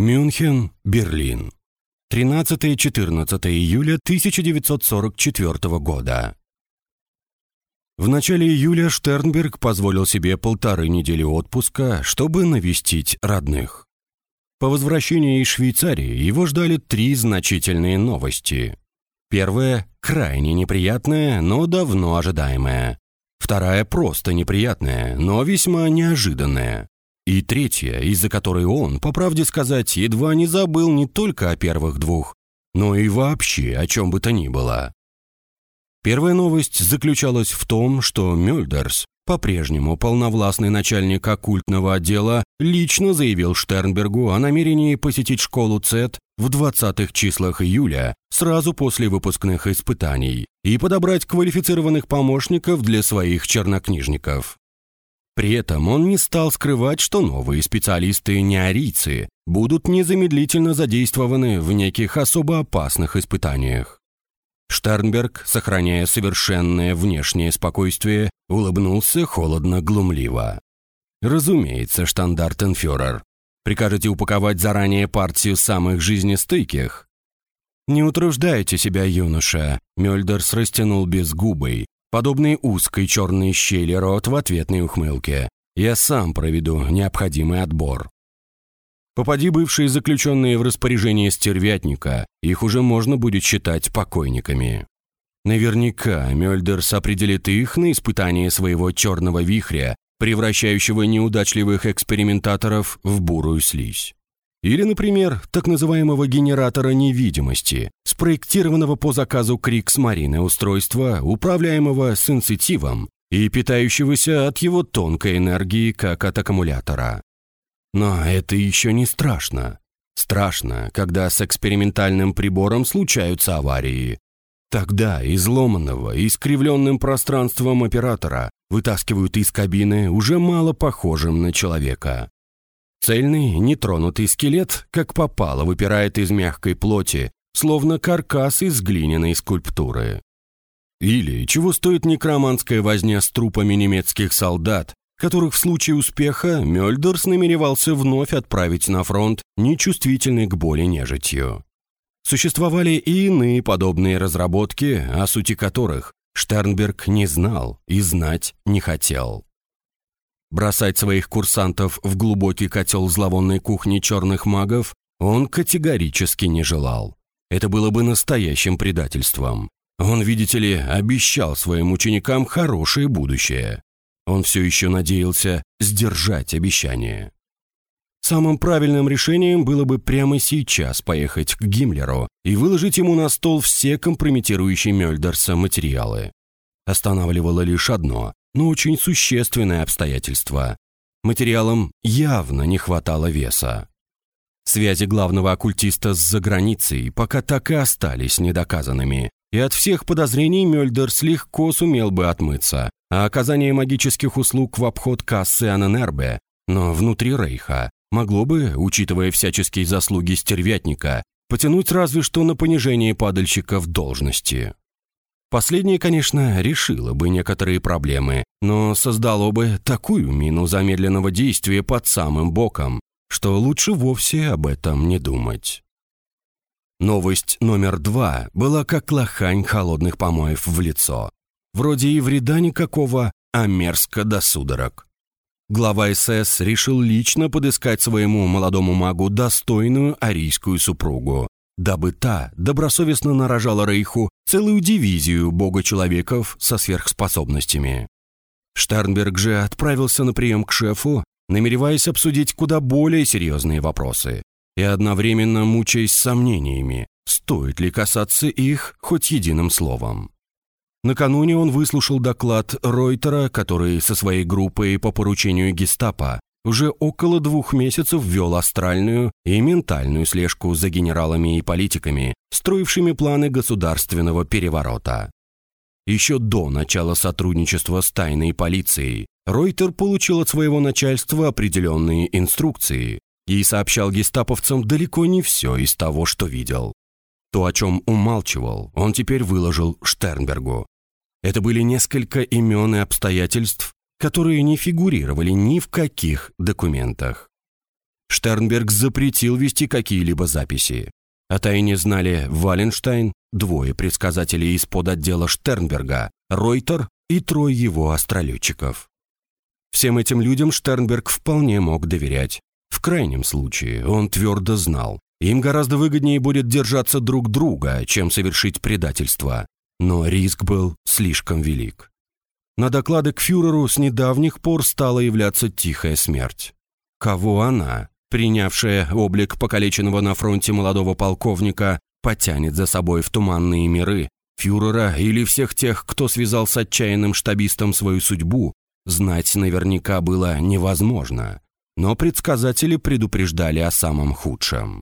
Мюнхен, Берлин. 13-14 июля 1944 года. В начале июля Штернберг позволил себе полторы недели отпуска, чтобы навестить родных. По возвращении из Швейцарии его ждали три значительные новости. Первая – крайне неприятная, но давно ожидаемая. Вторая – просто неприятная, но весьма неожиданная. И третья, из-за которой он, по правде сказать, едва не забыл не только о первых двух, но и вообще о чем бы то ни было. Первая новость заключалась в том, что Мюльдерс, по-прежнему полновластный начальник оккультного отдела, лично заявил Штернбергу о намерении посетить школу ЦЕТ в 20-х числах июля, сразу после выпускных испытаний, и подобрать квалифицированных помощников для своих чернокнижников. При этом он не стал скрывать, что новые специалисты-неарийцы будут незамедлительно задействованы в неких особо опасных испытаниях. Штернберг, сохраняя совершенное внешнее спокойствие, улыбнулся холодно-глумливо. «Разумеется, штандартенфюрер. Прикажете упаковать заранее партию самых жизнестойких?» «Не утруждайте себя, юноша», — Мёльдерс растянул без губой, подобный узкой черной щели рот в ответной ухмылке. «Я сам проведу необходимый отбор». Попади бывшие заключенные в распоряжение стервятника, их уже можно будет считать покойниками. Наверняка Мёльдерс определит их на испытание своего черного вихря, превращающего неудачливых экспериментаторов в бурую слизь. Или, например, так называемого генератора невидимости, спроектированного по заказу Крикс Марины устройства, управляемого сенситивом и питающегося от его тонкой энергии, как от аккумулятора. Но это еще не страшно. Страшно, когда с экспериментальным прибором случаются аварии. Тогда изломанного, искривленным пространством оператора вытаскивают из кабины уже мало похожим на человека. Цельный, нетронутый скелет, как попало, выпирает из мягкой плоти, словно каркас из глиняной скульптуры. Или чего стоит некроманская возня с трупами немецких солдат, которых в случае успеха Мёльдерс намеревался вновь отправить на фронт, нечувствительный к боли нежитью. Существовали и иные подобные разработки, о сути которых Штернберг не знал и знать не хотел. Бросать своих курсантов в глубокий котел зловонной кухни черных магов он категорически не желал. Это было бы настоящим предательством. Он, видите ли, обещал своим ученикам хорошее будущее. Он все еще надеялся сдержать обещание. Самым правильным решением было бы прямо сейчас поехать к Гиммлеру и выложить ему на стол все компрометирующие Мёльдерса материалы. Останавливало лишь одно, но очень существенное обстоятельство. Материалам явно не хватало веса. Связи главного оккультиста с заграницей пока так и остались недоказанными, и от всех подозрений Мёльдерс легко сумел бы отмыться, а оказание магических услуг в обход кассы Аненербе, но внутри Рейха, могло бы, учитывая всяческие заслуги стервятника, потянуть разве что на понижение падальщика в должности. Последнее, конечно, решило бы некоторые проблемы, но создало бы такую мину замедленного действия под самым боком, что лучше вовсе об этом не думать. Новость номер два была как лохань холодных помоев в лицо. Вроде и вреда никакого, а мерзко до судорог. Глава СС решил лично подыскать своему молодому магу достойную арийскую супругу, дабы та добросовестно нарожала Рейху целую дивизию бога-человеков со сверхспособностями. Штернберг же отправился на прием к шефу, намереваясь обсудить куда более серьезные вопросы и одновременно мучаясь сомнениями, стоит ли касаться их хоть единым словом. Накануне он выслушал доклад Ройтера, который со своей группой по поручению гестапо уже около двух месяцев ввел астральную и ментальную слежку за генералами и политиками, строившими планы государственного переворота. Еще до начала сотрудничества с тайной полицией Ройтер получил от своего начальства определенные инструкции и сообщал гестаповцам далеко не все из того, что видел. То, о чем умалчивал, он теперь выложил Штернбергу. Это были несколько имен и обстоятельств, которые не фигурировали ни в каких документах. Штернберг запретил вести какие-либо записи. О тайне знали Валенштайн, двое предсказателей из-под отдела Штернберга, Ройтер и трое его астролетчиков. Всем этим людям Штернберг вполне мог доверять. В крайнем случае, он твердо знал, им гораздо выгоднее будет держаться друг друга, чем совершить предательство. Но риск был слишком велик. На доклады к фюреру с недавних пор стала являться тихая смерть. Кого она, принявшая облик покалеченного на фронте молодого полковника, потянет за собой в туманные миры, фюрера или всех тех, кто связал с отчаянным штабистом свою судьбу, знать наверняка было невозможно. Но предсказатели предупреждали о самом худшем.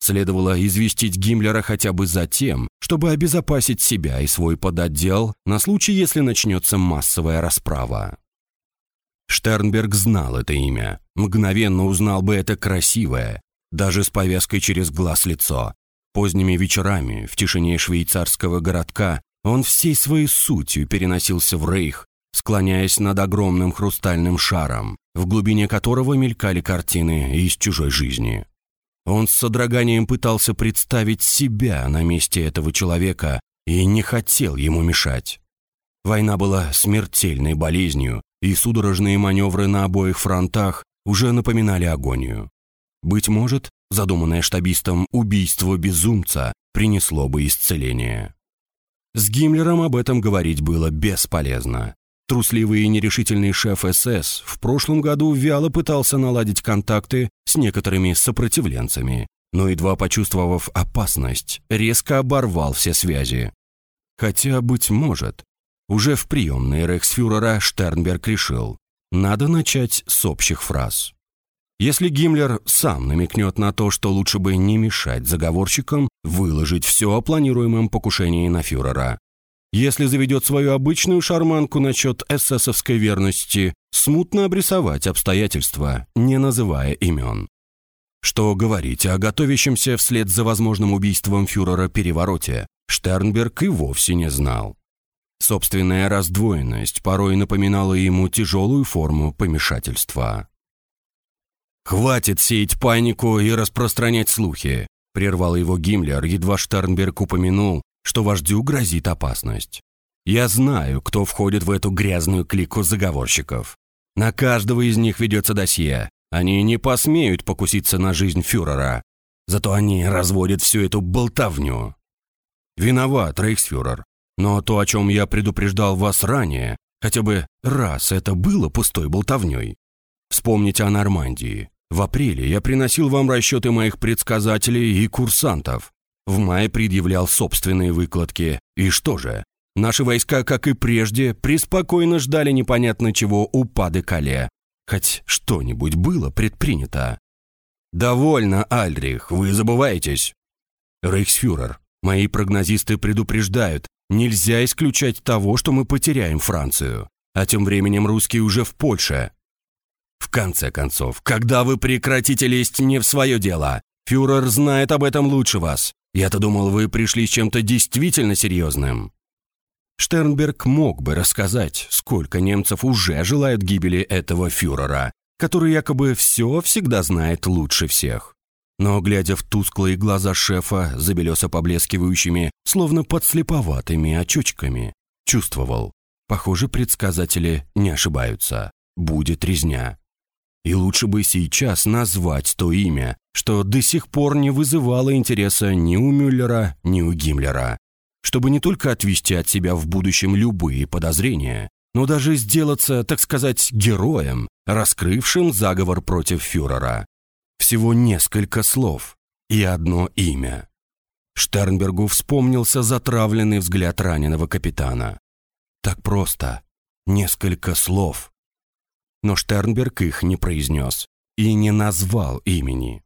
Следовало известить Гиммлера хотя бы за тем, чтобы обезопасить себя и свой подотдел на случай, если начнется массовая расправа. Штернберг знал это имя, мгновенно узнал бы это красивое, даже с повязкой через глаз лицо. Поздними вечерами, в тишине швейцарского городка, он всей своей сутью переносился в Рейх, склоняясь над огромным хрустальным шаром, в глубине которого мелькали картины из чужой жизни. Он с содроганием пытался представить себя на месте этого человека и не хотел ему мешать. Война была смертельной болезнью, и судорожные маневры на обоих фронтах уже напоминали агонию. Быть может, задуманное штабистом убийство безумца принесло бы исцеление. С Гиммлером об этом говорить было бесполезно. Трусливый и нерешительный шеф СС в прошлом году вяло пытался наладить контакты с некоторыми сопротивленцами, но едва почувствовав опасность, резко оборвал все связи. Хотя, быть может, уже в приемной рейхсфюрера Штернберг решил, надо начать с общих фраз. Если Гиммлер сам намекнет на то, что лучше бы не мешать заговорщикам выложить все о планируемом покушении на фюрера. Если заведет свою обычную шарманку насчет эсэсовской верности, смутно обрисовать обстоятельства, не называя имен. Что говорить о готовящемся вслед за возможным убийством фюрера перевороте, Штернберг и вовсе не знал. Собственная раздвоенность порой напоминала ему тяжелую форму помешательства. «Хватит сеять панику и распространять слухи», — прервал его Гиммлер, едва Штернберг упомянул, что вождю грозит опасность. «Я знаю, кто входит в эту грязную клику заговорщиков. На каждого из них ведется досье. Они не посмеют покуситься на жизнь фюрера. Зато они разводят всю эту болтовню». «Виноват, рейхсфюрер. Но то, о чем я предупреждал вас ранее, хотя бы раз это было пустой болтовней. Вспомните о Нормандии. В апреле я приносил вам расчеты моих предсказателей и курсантов. В мае предъявлял собственные выкладки. И что же? Наши войска, как и прежде, преспокойно ждали непонятно чего у Пады-Кале. Хоть что-нибудь было предпринято. «Довольно, Альрих, вы забываетесь». «Рейхсфюрер, мои прогнозисты предупреждают, Нельзя исключать того, что мы потеряем Францию. А тем временем русские уже в Польше. В конце концов, когда вы прекратите лезть не в свое дело? Фюрер знает об этом лучше вас. Я-то думал, вы пришли с чем-то действительно серьезным. Штернберг мог бы рассказать, сколько немцев уже желают гибели этого фюрера, который якобы все всегда знает лучше всех. Но, глядя в тусклые глаза шефа, забелесо поблескивающими, словно подслеповатыми очочками, чувствовал. Похоже, предсказатели не ошибаются. Будет резня. И лучше бы сейчас назвать то имя, что до сих пор не вызывало интереса ни у Мюллера, ни у Гиммлера. Чтобы не только отвести от себя в будущем любые подозрения, но даже сделаться, так сказать, героем, раскрывшим заговор против фюрера. Всего несколько слов и одно имя. Штернбергу вспомнился затравленный взгляд раненого капитана. Так просто. Несколько слов. Но Штернберг их не произнес и не назвал имени.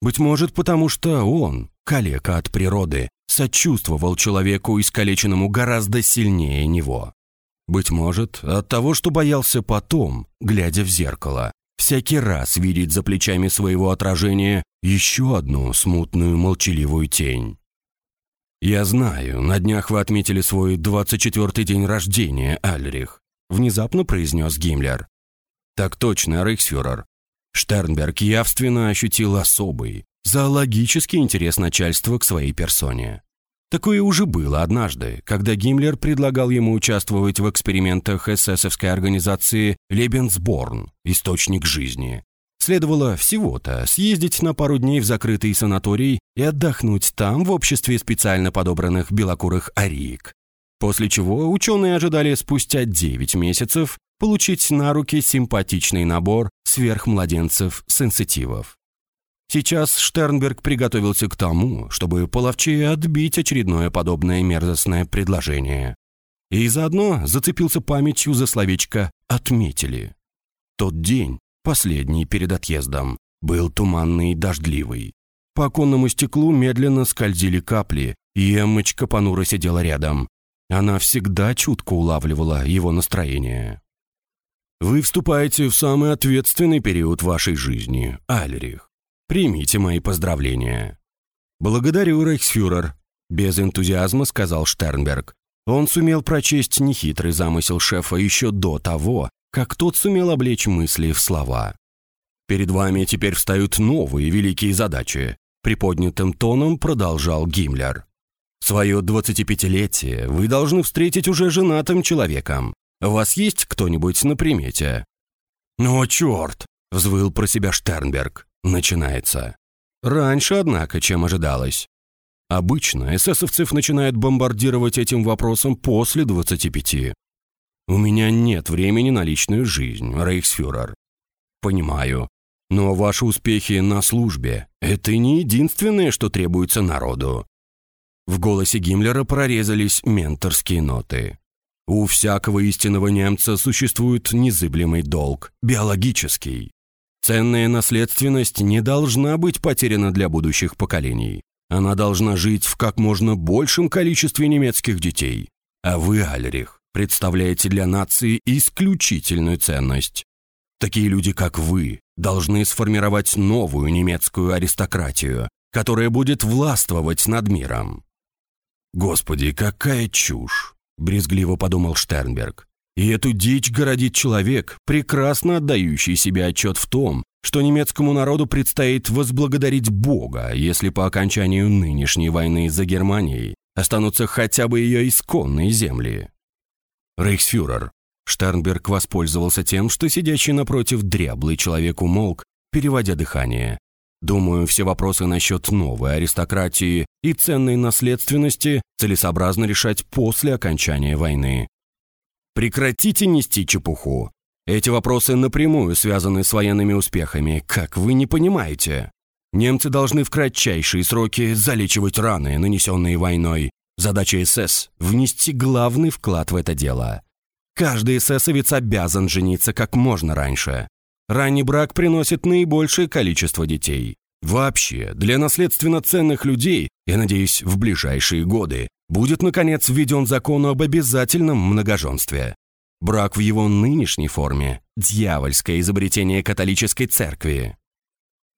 Быть может, потому что он, калека от природы, сочувствовал человеку, искалеченному гораздо сильнее него. Быть может, от того, что боялся потом, глядя в зеркало, всякий раз видеть за плечами своего отражения еще одну смутную молчаливую тень. «Я знаю, на днях вы отметили свой 24-й день рождения, Альрих», внезапно произнес Гиммлер. «Так точно, Рейхсфюрер. Штернберг явственно ощутил особый, зоологический интерес начальства к своей персоне. Такое уже было однажды, когда Гиммлер предлагал ему участвовать в экспериментах эсэсовской организации «Лебенсборн» – «Источник жизни». Следовало всего-то съездить на пару дней в закрытый санаторий и отдохнуть там в обществе специально подобранных белокурых ариек. После чего ученые ожидали спустя 9 месяцев получить на руки симпатичный набор сверхмладенцев-сенситивов. Сейчас Штернберг приготовился к тому, чтобы половчее отбить очередное подобное мерзостное предложение. И заодно зацепился памятью за словечко «отметили». Тот день, последний перед отъездом, был туманный и дождливый. По оконному стеклу медленно скользили капли, и Эммочка понуро сидела рядом. Она всегда чутко улавливала его настроение. «Вы вступаете в самый ответственный период вашей жизни, Альрих. Примите мои поздравления». «Благодарю, Рейхсфюрер», — без энтузиазма сказал Штернберг. Он сумел прочесть нехитрый замысел шефа еще до того, как тот сумел облечь мысли в слова. «Перед вами теперь встают новые великие задачи», — приподнятым тоном продолжал Гиммлер. «Свое 25-летие вы должны встретить уже женатым человеком. У вас есть кто-нибудь на примете?» «О, черт!» — взвыл про себя Штернберг начинается. Раньше, однако, чем ожидалось. Обычно эсэсовцев начинают бомбардировать этим вопросом после 25. У меня нет времени на личную жизнь, рейхсфюрер. Понимаю. Но ваши успехи на службе – это не единственное, что требуется народу. В голосе Гиммлера прорезались менторские ноты. У всякого истинного немца существует незыблемый долг, биологический. Ценная наследственность не должна быть потеряна для будущих поколений. Она должна жить в как можно большем количестве немецких детей. А вы, Альрих, представляете для нации исключительную ценность. Такие люди, как вы, должны сформировать новую немецкую аристократию, которая будет властвовать над миром. «Господи, какая чушь!» – брезгливо подумал Штернберг. И эту дичь городит человек, прекрасно отдающий себе отчет в том, что немецкому народу предстоит возблагодарить Бога, если по окончанию нынешней войны за Германией останутся хотя бы ее исконные земли. Рейхсфюрер. Штернберг воспользовался тем, что сидящий напротив дряблый человек умолк, переводя дыхание. Думаю, все вопросы насчет новой аристократии и ценной наследственности целесообразно решать после окончания войны. Прекратите нести чепуху. Эти вопросы напрямую связаны с военными успехами, как вы не понимаете. Немцы должны в кратчайшие сроки залечивать раны, нанесенные войной. Задача СС – внести главный вклад в это дело. Каждый эсэсовец обязан жениться как можно раньше. Ранний брак приносит наибольшее количество детей. Вообще, для наследственно ценных людей, я надеюсь, в ближайшие годы, будет, наконец, введен закон об обязательном многоженстве. Брак в его нынешней форме – дьявольское изобретение католической церкви.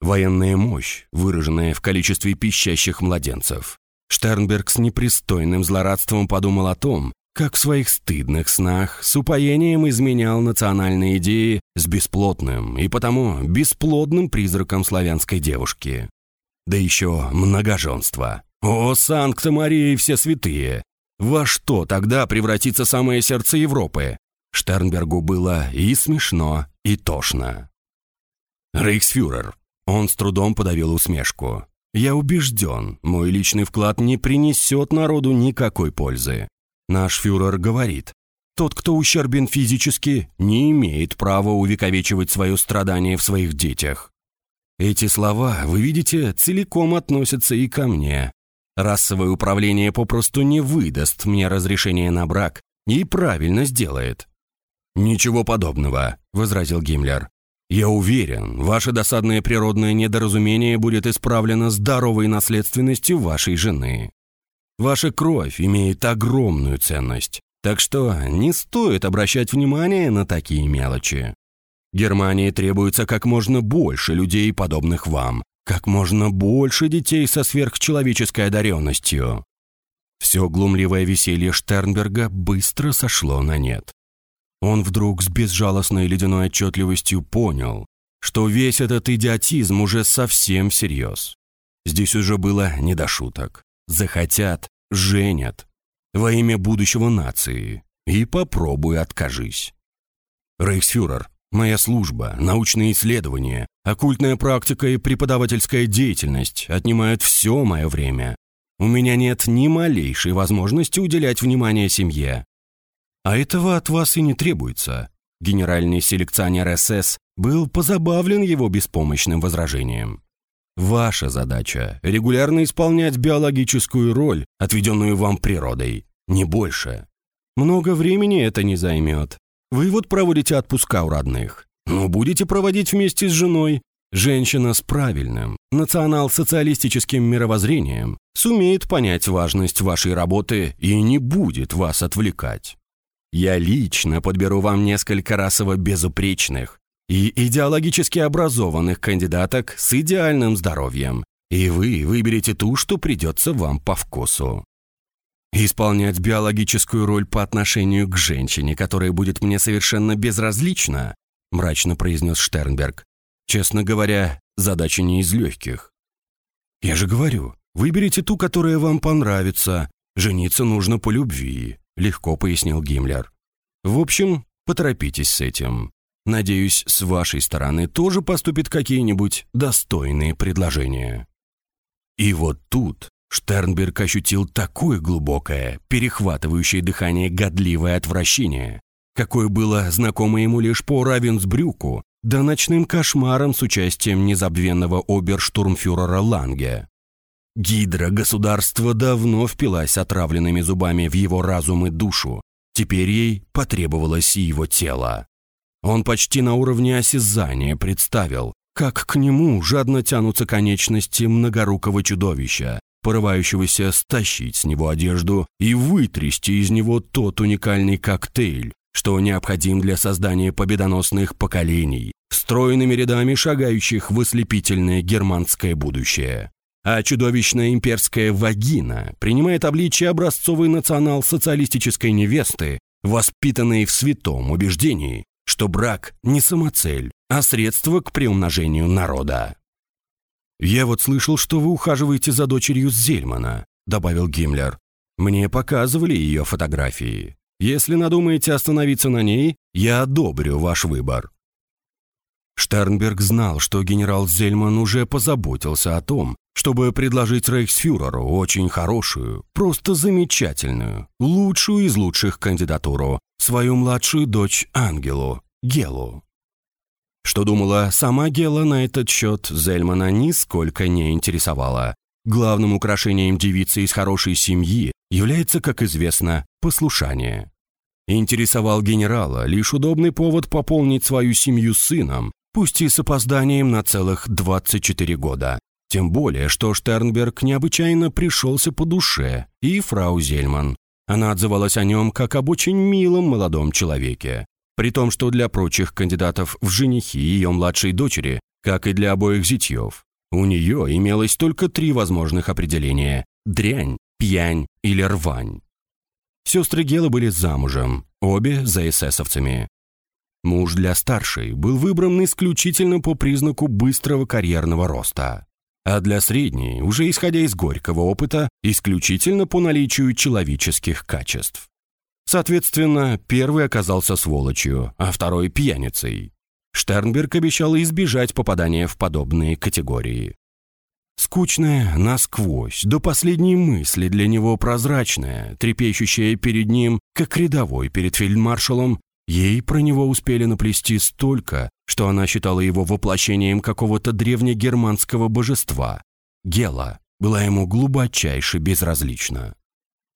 Военная мощь, выраженная в количестве пищащих младенцев. Штернберг с непристойным злорадством подумал о том, как в своих стыдных снах с упоением изменял национальные идеи с бесплотным и потому бесплодным призраком славянской девушки. Да еще многоженство. О, Санкта-Мария и все святые! Во что тогда превратится самое сердце Европы? Штернбергу было и смешно, и тошно. Рейхсфюрер. Он с трудом подавил усмешку. «Я убежден, мой личный вклад не принесет народу никакой пользы. Наш фюрер говорит, тот, кто ущербен физически, не имеет права увековечивать свое страдание в своих детях. Эти слова, вы видите, целиком относятся и ко мне. Расовое управление попросту не выдаст мне разрешение на брак и правильно сделает». «Ничего подобного», — возразил Гиммлер. «Я уверен, ваше досадное природное недоразумение будет исправлено здоровой наследственностью вашей жены. Ваша кровь имеет огромную ценность, так что не стоит обращать внимание на такие мелочи. Германии требуется как можно больше людей, подобных вам, как можно больше детей со сверхчеловеческой одаренностью. Все глумливое веселье Штернберга быстро сошло на нет. Он вдруг с безжалостной ледяной отчетливостью понял, что весь этот идиотизм уже совсем всерьез. Здесь уже было не до шуток. Захотят – женят. Во имя будущего нации. И попробуй откажись. Рейхсфюрер, моя служба, научные исследования, оккультная практика и преподавательская деятельность отнимают все мое время. У меня нет ни малейшей возможности уделять внимание семье. А этого от вас и не требуется. Генеральный селекционер СС был позабавлен его беспомощным возражением. Ваша задача – регулярно исполнять биологическую роль, отведенную вам природой, не больше. Много времени это не займет. Вы вот проводите отпуска у родных, но будете проводить вместе с женой. Женщина с правильным, национал-социалистическим мировоззрением сумеет понять важность вашей работы и не будет вас отвлекать. Я лично подберу вам несколько расово безупречных и идеологически образованных кандидаток с идеальным здоровьем, и вы выберете ту, что придется вам по вкусу. Исполнять биологическую роль по отношению к женщине, которая будет мне совершенно безразлична, мрачно произнес Штернберг. Честно говоря, задача не из легких. Я же говорю, выберите ту, которая вам понравится. Жениться нужно по любви легко пояснил Гиммлер. В общем, поторопитесь с этим. Надеюсь, с вашей стороны тоже поступят какие-нибудь достойные предложения. И вот тут Штернберг ощутил такое глубокое, перехватывающее дыхание годливое отвращение, какое было знакомо ему лишь по Равенсбрюку, да ночным кошмарам с участием незабвенного оберштурмфюрера Ланге. Гидра государства давно впилась отравленными зубами в его разум и душу. Теперь ей потребовалось и его тело. Он почти на уровне осязания представил, как к нему жадно тянутся конечности многорукого чудовища, порывающегося стащить с него одежду и вытрясти из него тот уникальный коктейль, что необходим для создания победоносных поколений, стройными рядами шагающих в ослепительное германское будущее. А чудовищная имперская вагина принимает обличие образцовой национал-социалистической невесты, воспитанной в святом убеждении, что брак не самоцель, а средство к приумножению народа. «Я вот слышал, что вы ухаживаете за дочерью Зельмана», добавил Гиммлер. «Мне показывали ее фотографии. Если надумаете остановиться на ней, я одобрю ваш выбор». Штернберг знал, что генерал Зельман уже позаботился о том, чтобы предложить рейхсфюреру очень хорошую, просто замечательную, лучшую из лучших кандидатуру, свою младшую дочь Ангелу, Гелу. Что думала сама Гела на этот счет, Зельмана нисколько не интересовала. Главным украшением девицы из хорошей семьи является, как известно, послушание. Интересовал генерала лишь удобный повод пополнить свою семью сыном, пусть и с опозданием на целых 24 года, тем более, что Штернберг необычайно пришелся по душе, и фрау Зельман. Она отзывалась о нем как об очень милом молодом человеке. При том, что для прочих кандидатов в женихи ее младшей дочери, как и для обоих зятьев, у нее имелось только три возможных определения – дрянь, пьянь или рвань. Сестры Гела были замужем, обе за эсэсовцами. Муж для старшей был выбран исключительно по признаку быстрого карьерного роста а для средней, уже исходя из горького опыта, исключительно по наличию человеческих качеств. Соответственно, первый оказался сволочью, а второй – пьяницей. Штернберг обещал избежать попадания в подобные категории. Скучная насквозь, до последней мысли для него прозрачная, трепещущая перед ним, как рядовой перед фельдмаршалом, Ей про него успели наплести столько, что она считала его воплощением какого-то древнегерманского божества. Гела была ему глубочайше безразлична.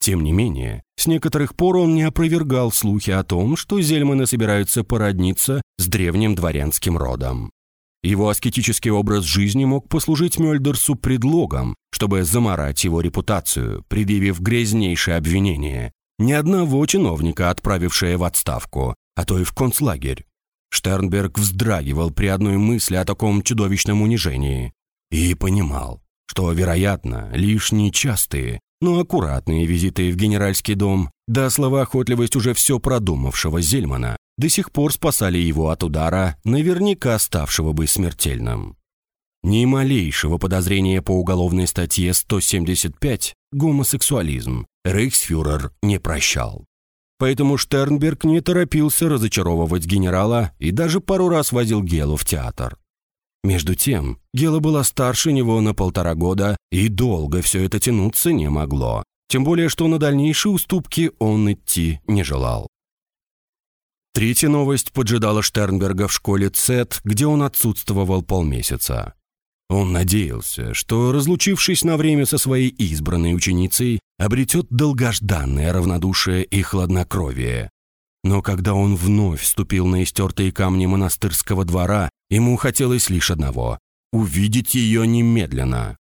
Тем не менее, с некоторых пор он не опровергал слухи о том, что Зельманы собираются породниться с древним дворянским родом. Его аскетический образ жизни мог послужить Мёльдерсу предлогом, чтобы заморать его репутацию, предъявив грязнейшее обвинение, ни одного чиновника, отправившее в отставку, а то и в концлагерь. Штернберг вздрагивал при одной мысли о таком чудовищном унижении и понимал, что, вероятно, лишь нечастые, но аккуратные визиты в генеральский дом, да словоохотливость уже все продумавшего Зельмана, до сих пор спасали его от удара, наверняка ставшего бы смертельным. Ни малейшего подозрения по уголовной статье 175 «Гомосексуализм» рейхсфюрер не прощал. Поэтому Штернберг не торопился разочаровывать генерала и даже пару раз возил Гелу в театр. Между тем, Гела была старше него на полтора года, и долго все это тянуться не могло. Тем более, что на дальнейшие уступки он идти не желал. Третья новость поджидала Штернберга в школе ЦЭТ, где он отсутствовал полмесяца. Он надеялся, что, разлучившись на время со своей избранной ученицей, обретет долгожданное равнодушие и хладнокровие. Но когда он вновь вступил на истертые камни монастырского двора, ему хотелось лишь одного — увидеть ее немедленно.